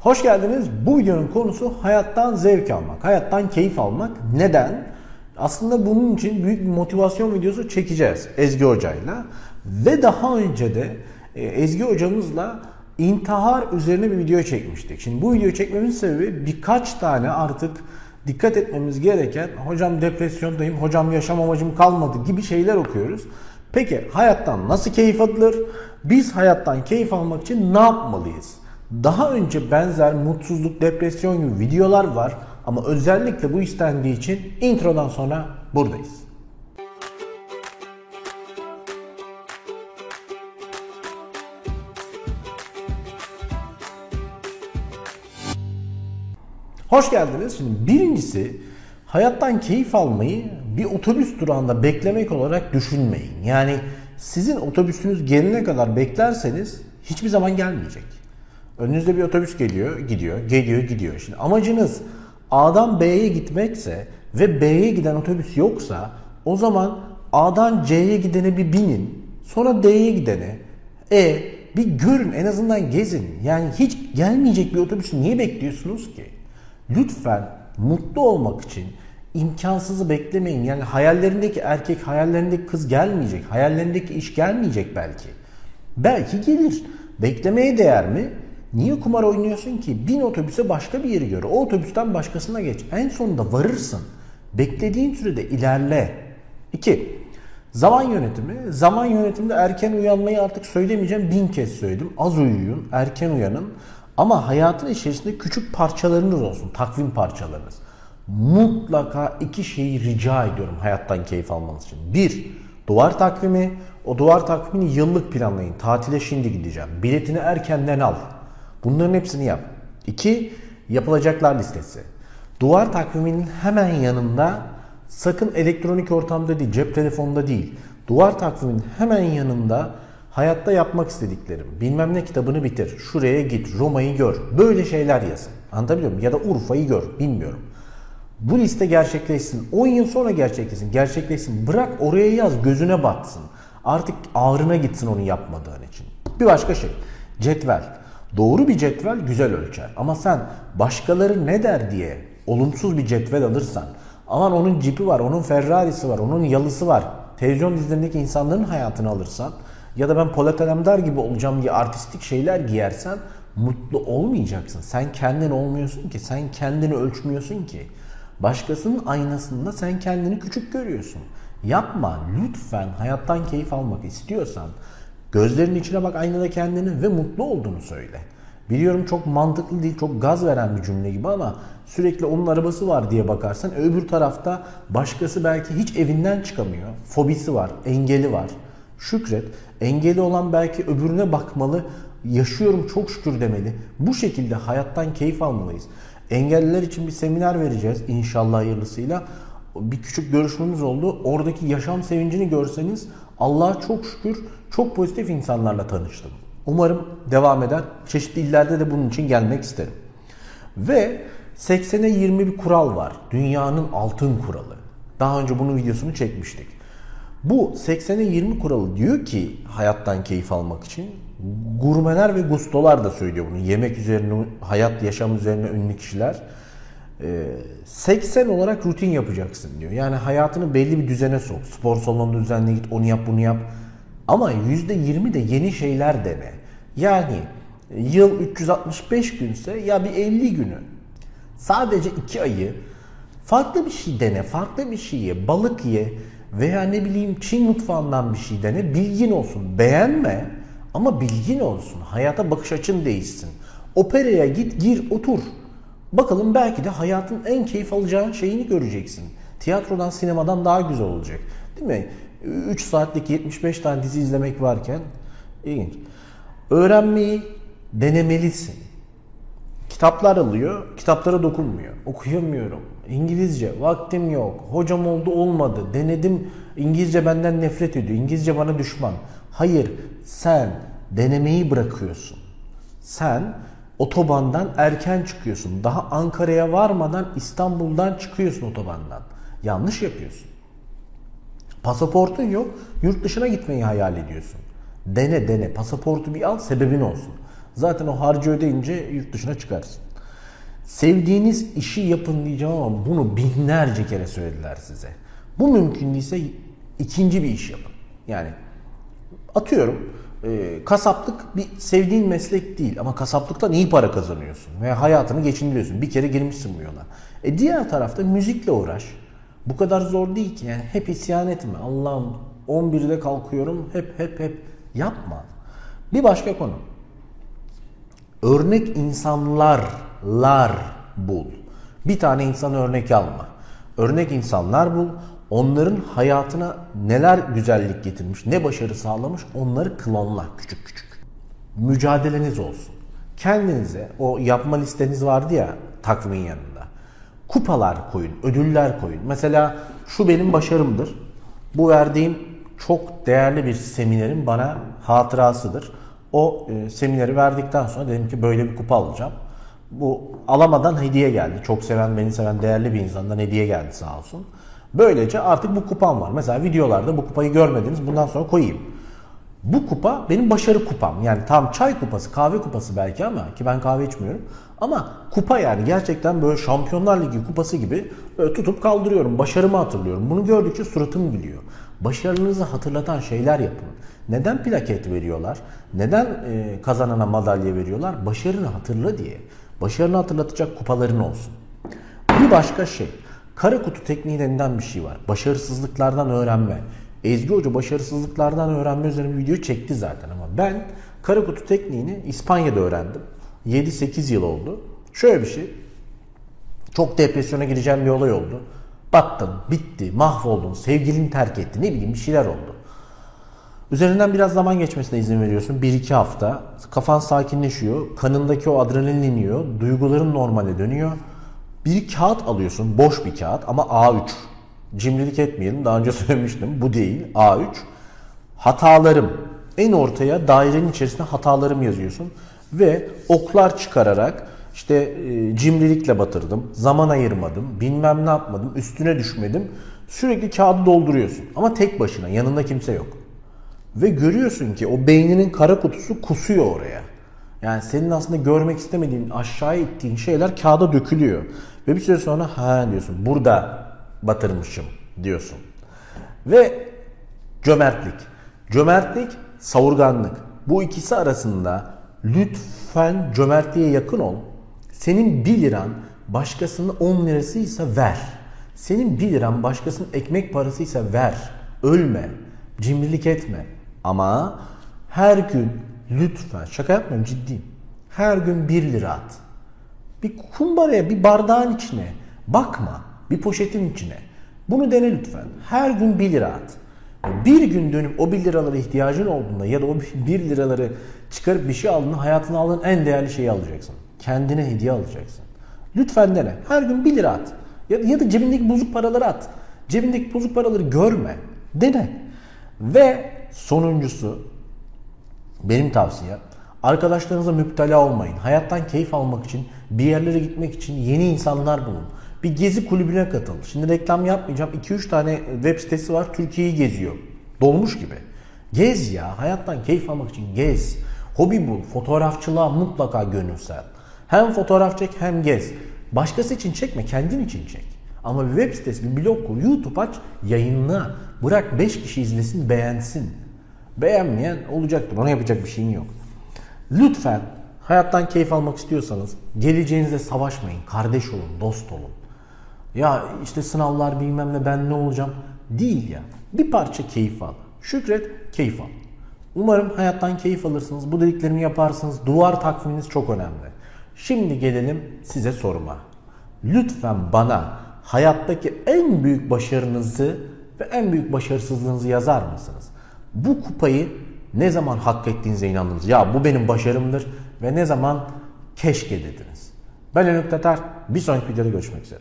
Hoş geldiniz. Bu videonun konusu hayattan zevk almak, hayattan keyif almak. Neden? Aslında bunun için büyük bir motivasyon videosu çekeceğiz Ezgi Hoca'yla. Ve daha önce de e, Ezgi Hocamızla intihar üzerine bir video çekmiştik. Şimdi bu videoyu çekmemin sebebi birkaç tane artık dikkat etmemiz gereken hocam depresyondayım, hocam yaşam amacım kalmadı gibi şeyler okuyoruz. Peki hayattan nasıl keyif alınır? Biz hayattan keyif almak için ne yapmalıyız? Daha önce benzer mutsuzluk, depresyon gibi videolar var ama özellikle bu istendiği için introdan sonra buradayız. Hoş geldiniz. Şimdi birincisi hayattan keyif almayı bir otobüs durağında beklemek olarak düşünmeyin. Yani sizin otobüsünüz gelene kadar beklerseniz hiçbir zaman gelmeyecek. Önünüzde bir otobüs geliyor, gidiyor, geliyor, gidiyor. Şimdi amacınız A'dan B'ye gitmekse ve B'ye giden otobüs yoksa o zaman A'dan C'ye gidene bir binin. Sonra D'ye gidene. E bir görün en azından gezin. Yani hiç gelmeyecek bir otobüsü niye bekliyorsunuz ki? Lütfen mutlu olmak için imkansızı beklemeyin. Yani hayallerindeki erkek, hayallerindeki kız gelmeyecek. Hayallerindeki iş gelmeyecek belki. Belki gelir. Beklemeye değer mi? Niye kumar oynuyorsun ki? Bin otobüse başka bir yeri gör. O otobüsten başkasına geç. En sonunda varırsın. Beklediğin sürede ilerle. 2. Zaman yönetimi. Zaman yönetiminde erken uyanmayı artık söylemeyeceğim. Bin kez söyledim. Az uyuyun, erken uyanın. Ama hayatın içerisinde küçük parçalarınız olsun. Takvim parçalarınız. Mutlaka iki şeyi rica ediyorum hayattan keyif almanız için. Bir, duvar takvimi. O duvar takvimini yıllık planlayın. Tatile şimdi gideceğim. Biletini erkenden al. Bunların hepsini yap. İki, yapılacaklar listesi. Duvar takviminin hemen yanında sakın elektronik ortamda değil, cep telefonunda değil. Duvar takviminin hemen yanında hayatta yapmak istediklerim. Bilmem ne kitabını bitir. Şuraya git, Roma'yı gör. Böyle şeyler yazın. Anlatabiliyor muyum? Ya da Urfa'yı gör. Bilmiyorum. Bu liste gerçekleşsin. 10 yıl sonra gerçekleşsin. Gerçekleşsin. Bırak oraya yaz. Gözüne batsın. Artık ağrına gitsin onu yapmadığın için. Bir başka şey. Cetvel. Doğru bir cetvel güzel ölçer. Ama sen başkaları ne der diye olumsuz bir cetvel alırsan, aman onun cipi var, onun Ferrari'si var, onun yalısı var, televizyon dizilerindeki insanların hayatını alırsan ya da ben Polat Alemdar gibi olacağım diye artistik şeyler giyersen mutlu olmayacaksın. Sen kendin olmuyorsun ki, sen kendini ölçmüyorsun ki. Başkasının aynasında sen kendini küçük görüyorsun. Yapma lütfen hayattan keyif almak istiyorsan Gözlerinin içine bak aynada kendini ve mutlu olduğunu söyle. Biliyorum çok mantıklı değil, çok gaz veren bir cümle gibi ama sürekli onun arabası var diye bakarsan öbür tarafta başkası belki hiç evinden çıkamıyor. Fobisi var, engeli var. Şükret. Engeli olan belki öbürüne bakmalı, yaşıyorum çok şükür demeli. Bu şekilde hayattan keyif almalıyız. Engelliler için bir seminer vereceğiz inşallah hayırlısıyla. Bir küçük görüşmemiz oldu. Oradaki yaşam sevincini görseniz Allah'a çok şükür çok pozitif insanlarla tanıştım. Umarım devam eder. Çeşitli illerde de bunun için gelmek isterim. Ve 80'e 20 bir kural var. Dünyanın altın kuralı. Daha önce bunun videosunu çekmiştik. Bu 80'e 20 kuralı diyor ki hayattan keyif almak için gurmeler ve gustolar da söylüyor bunu. Yemek üzerine, hayat yaşam üzerine ünlü kişiler. 80 olarak rutin yapacaksın diyor. Yani hayatını belli bir düzene sok. Spor salonunda düzenle git, onu yap, bunu yap. Ama %20 de yeni şeyler dene. Yani yıl 365 günse ya bir 50 günü sadece 2 ayı farklı bir şey dene, farklı bir şey ye, balık ye veya ne bileyim Çin mutfağından bir şey dene, bilgin olsun. Beğenme ama bilgin olsun. Hayata bakış açın değişsin. Operaya git, gir, otur. Bakalım belki de hayatın en keyif alacağın şeyini göreceksin. Tiyatrodan, sinemadan daha güzel olacak. Değil mi? 3 saatlik 75 tane dizi izlemek varken ilginç. Öğrenmeyi denemelisin. Kitaplar alıyor, kitaplara dokunmuyor. Okuyamıyorum. İngilizce, vaktim yok. Hocam oldu olmadı. Denedim, İngilizce benden nefret ediyor. İngilizce bana düşman. Hayır, sen denemeyi bırakıyorsun. Sen otobandan erken çıkıyorsun. Daha Ankara'ya varmadan İstanbul'dan çıkıyorsun otobandan. Yanlış yapıyorsun. Pasaportun yok, yurt dışına gitmeyi hayal ediyorsun. Dene dene, pasaportu bir al, sebebin olsun. Zaten o harcı ödeyince yurt dışına çıkarsın. Sevdiğiniz işi yapın diyeceğim ama bunu binlerce kere söylediler size. Bu mümkün değilse ikinci bir iş yapın. Yani atıyorum e, kasaplık bir sevdiğin meslek değil ama kasaplıktan iyi para kazanıyorsun ve hayatını geçindiriyorsun. Bir kere girmişsin bu yola. E diğer tarafta müzikle uğraş. Bu kadar zor değil ki yani hep isyan etme. Allah'ım 11'de kalkıyorum hep hep hep yapma. Bir başka konu. Örnek insanlarlar bul. Bir tane insan örnek alma. Örnek insanlar bul. Onların hayatına neler güzellik getirmiş, ne başarı sağlamış onları klonla küçük küçük. Mücadeleniz olsun. Kendinize o yapma listeniz vardı ya takvimin yanında. Kupalar koyun, ödüller koyun. Mesela şu benim başarımdır. Bu verdiğim çok değerli bir seminerin bana hatırasıdır. O e, semineri verdikten sonra dedim ki böyle bir kupa alacağım. Bu alamadan hediye geldi. Çok seven, beni seven değerli bir insandan hediye geldi sağ olsun. Böylece artık bu kupam var. Mesela videolarda bu kupayı görmediniz. Bundan sonra koyayım. Bu kupa benim başarı kupam. Yani tam çay kupası, kahve kupası belki ama ki ben kahve içmiyorum. Ama kupa yani gerçekten böyle Şampiyonlar Ligi kupası gibi tutup kaldırıyorum. Başarımı hatırlıyorum. Bunu gördükçe suratım gülüyor. Başarınızı hatırlatan şeyler yapın. Neden plaket veriyorlar? Neden e, kazanana madalya veriyorlar? Başarını hatırla diye. Başarını hatırlatacak kupaların olsun. Bir başka şey. Kara kutu tekniği denilen bir şey var. Başarısızlıklardan öğrenme. Ezgi Hoca başarısızlıklardan öğrenme üzerine bir video çekti zaten ama ben kara kutu tekniğini İspanya'da öğrendim. 7-8 yıl oldu. Şöyle bir şey. Çok depresyona gireceğim bir olay oldu. Battın, bitti, mahvoldun, sevgilin terk etti, ne bileyim bir şeyler oldu. Üzerinden biraz zaman geçmesine izin veriyorsun. 1-2 hafta. Kafan sakinleşiyor. Kanındaki o adrenalin iniyor. Duyguların normale dönüyor. Bir kağıt alıyorsun. Boş bir kağıt ama A3. Cimrilik etmeyelim. Daha önce söylemiştim. Bu değil. A3. Hatalarım. En ortaya dairenin içerisinde hatalarım yazıyorsun. Ve oklar çıkararak işte e, cimrilikle batırdım, zaman ayırmadım, bilmem ne yapmadım, üstüne düşmedim. Sürekli kağıdı dolduruyorsun. Ama tek başına, yanında kimse yok. Ve görüyorsun ki o beyninin kara kutusu kusuyor oraya. Yani senin aslında görmek istemediğin, aşağı ittiğin şeyler kağıda dökülüyor. Ve bir süre sonra ha diyorsun burada batırmışım diyorsun. Ve cömertlik. Cömertlik, savurganlık. Bu ikisi arasında lütfen cömertliğe yakın ol. Senin 1 liran başkasının 10 lirasıysa ver. Senin 1 liran başkasının ekmek parasıysa ver. Ölme. Cimrilik etme. Ama her gün lütfen şaka yapmıyorum ciddiyim. Her gün 1 lira at. Bir kumbaraya, bir bardağın içine bakma. Bir poşetin içine. Bunu dene lütfen. Her gün 1 lira at. Bir gün dönüp o 1 liralara ihtiyacın olduğunda ya da o 1 liraları çıkarıp bir şey aldığında hayatına aldığın en değerli şeyi alacaksın. Kendine hediye alacaksın. Lütfen dene. Her gün 1 lira at. Ya, ya da cebindeki bozuk paraları at. Cebindeki bozuk paraları görme. Dene. Ve sonuncusu benim tavsiyem arkadaşlarınıza müptela olmayın. Hayattan keyif almak için, bir yerlere gitmek için yeni insanlar bulun. Bir gezi kulübüne katıl. Şimdi reklam yapmayacağım. 2-3 tane web sitesi var. Türkiye'yi geziyor. Dolmuş gibi. Gez ya. Hayattan keyif almak için gez. Hobi bul. Fotoğrafçılığa mutlaka gönülsel. Hem fotoğraf çek hem gez. Başkası için çekme. Kendin için çek. Ama bir web sitesi, bir blog kur, YouTube aç, yayınla. Bırak 5 kişi izlesin, beğensin. Beğenmeyen olacaktır. Ona yapacak bir şeyin yok. Lütfen hayattan keyif almak istiyorsanız geleceğinize savaşmayın. Kardeş olun, dost olun. Ya işte sınavlar bilmem ne ben ne olacağım. Değil ya. Bir parça keyif al. Şükret, keyif al. Umarım hayattan keyif alırsınız. Bu dediklerimi yaparsınız. Duvar takviminiz çok önemli. Şimdi gelelim size soruma. Lütfen bana hayattaki en büyük başarınızı ve en büyük başarısızlığınızı yazar mısınız? Bu kupayı ne zaman hak ettiğinize inandınız? Ya bu benim başarımdır ve ne zaman keşke dediniz? Ben Önük Tatar. Bir sonraki videoda görüşmek üzere.